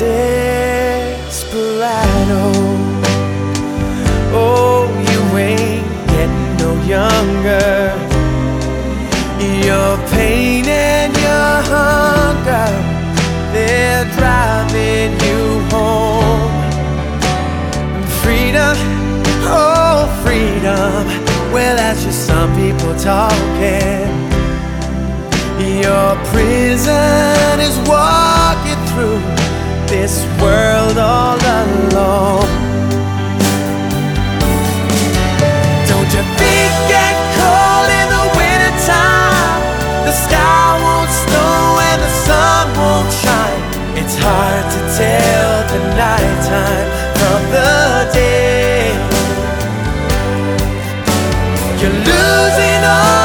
Desperado. Oh, you ain't getting no younger. Your pain and your hunger, they're driving you home. Freedom, oh, freedom. Well, that's just some people talking. Your prison is through this world all alone. Don't you think get cold in the wintertime? The sky won't snow and the sun won't shine. It's hard to tell the nighttime from the day. You're losing all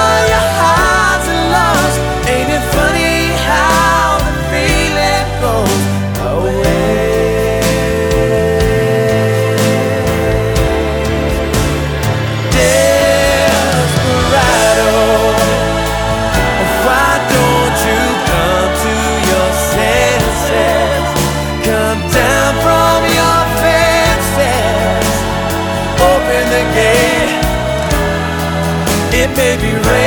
Gate. It may be raining,